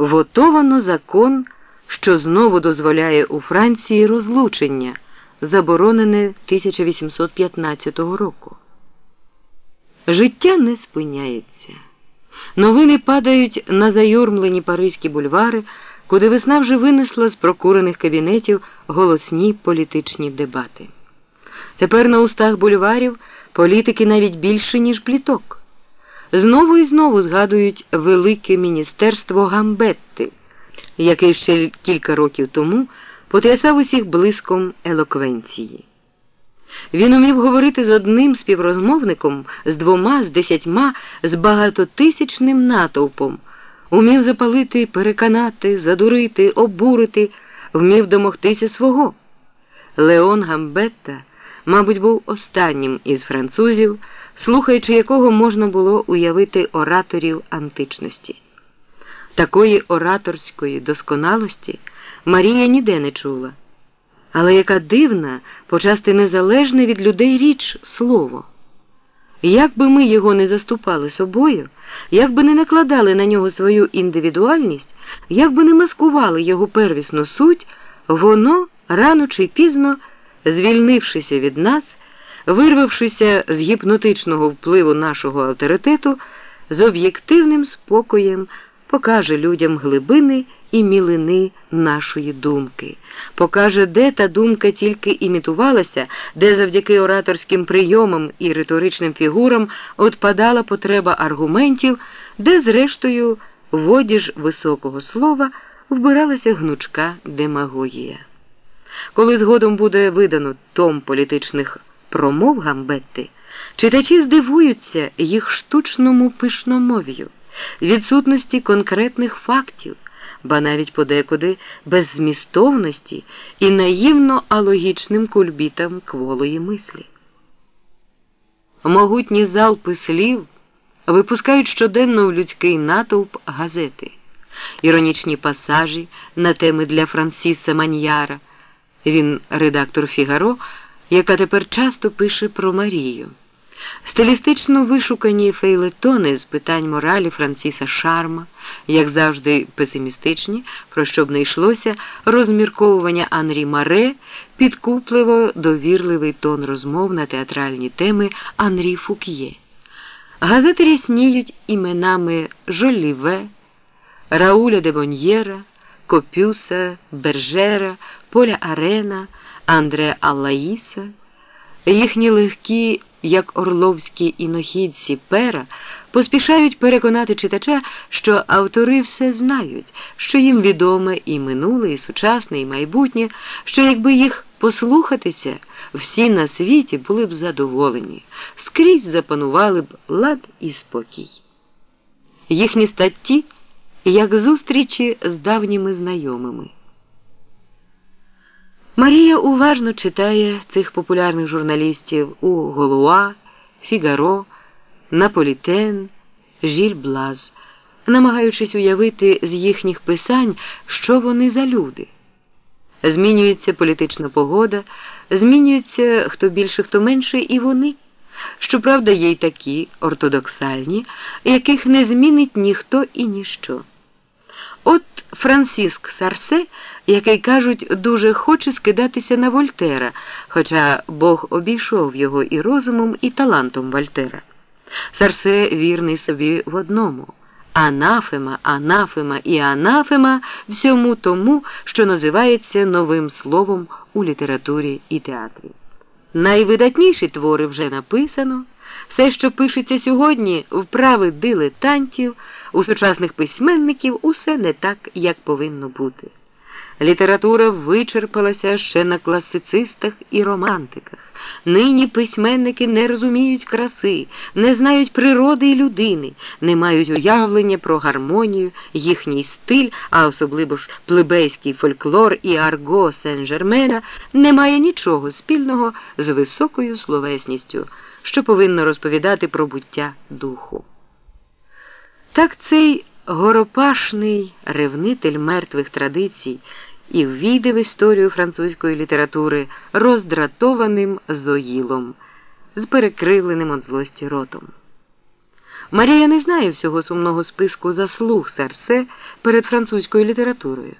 Вотовано закон, що знову дозволяє у Франції розлучення, заборонене 1815 року. Життя не спиняється. Новини падають на заюрмлені паризькі бульвари, куди весна вже винесла з прокурених кабінетів голосні політичні дебати. Тепер на устах бульварів політики навіть більше, ніж пліток. Знову і знову згадують велике міністерство Гамбетти, яке ще кілька років тому потрясав усіх блиском елоквенції. Він умів говорити з одним співрозмовником, з двома, з десятьма, з багатотисячним натовпом, умів запалити, переконати, задурити, обурити, вмів домогтися свого. Леон Гамбетта, мабуть, був останнім із французів, слухаючи якого можна було уявити ораторів античності. Такої ораторської досконалості Марія ніде не чула. Але яка дивна, почасти незалежне від людей річ слово. Як би ми його не заступали собою, як би не накладали на нього свою індивідуальність, як би не маскували його первісну суть, воно рано чи пізно, звільнившися від нас, вирвавшися з гіпнотичного впливу нашого авторитету, з об'єктивним спокоєм покаже людям глибини і мілини нашої думки, покаже, де та думка тільки імітувалася, де завдяки ораторським прийомам і риторичним фігурам отпадала потреба аргументів, де, зрештою, в одіж високого слова вбиралася гнучка демагогія. Коли згодом буде видано том політичних промов Гамбетти, читачі здивуються їх штучному пишномов'ю, відсутності конкретних фактів ба навіть подекуди без змістовності і наївно алогічним кульбітам кволої мислі. Могутні залпи слів випускають щоденно в людський натовп газети, іронічні пасажі на теми для Франсіса Маньяра. Він редактор Фігаро, яка тепер часто пише про Марію. Стилістично вишукані фейлетони з питань моралі Франціса Шарма, як завжди песимістичні, про що б не йшлося, розмірковування Анрі Маре, підкупливо довірливий тон розмов на театральні теми Анрі Фук'є. Газети рясніють іменами Жоліве, Рауля де Боньєра, Копюса, Бержера, Поля Арена, Андре Аллаїса, їхні легкі як орловські інохідці пера, поспішають переконати читача, що автори все знають, що їм відоме і минуле, і сучасне, і майбутнє, що якби їх послухатися, всі на світі були б задоволені, скрізь запанували б лад і спокій. Їхні статті, як зустрічі з давніми знайомими. Марія уважно читає цих популярних журналістів у Голуа, Фігаро, Наполітен, Жіль Блаз, намагаючись уявити з їхніх писань, що вони за люди. Змінюється політична погода, змінюється хто більше, хто менше, і вони. Щоправда, є й такі ортодоксальні, яких не змінить ніхто і ніщо. От Франциск Сарсе, який кажуть, дуже хоче скидатися на Вольтера, хоча Бог обійшов його і розумом, і талантом Вольтера. Сарсе вірний собі в одному. Анафема, анафема і анафема всьому тому, що називається новим словом у літературі і театрі. Найвидатніші твори вже написано. Все, що пишеться сьогодні, вправи дилетантів, у сучасних письменників, усе не так, як повинно бути. Література вичерпалася ще на класицистах і романтиках. Нині письменники не розуміють краси, не знають природи і людини, не мають уявлення про гармонію, їхній стиль, а особливо ж плебейський фольклор і арго Сен-Жермена не має нічого спільного з високою словесністю, що повинно розповідати про буття духу. Так цей горопашний ревнитель мертвих традицій і ввійде в історію французької літератури роздратованим зоїлом, з перекривленим від злості ротом. Марія не знає всього сумного списку заслуг Серсе перед французькою літературою.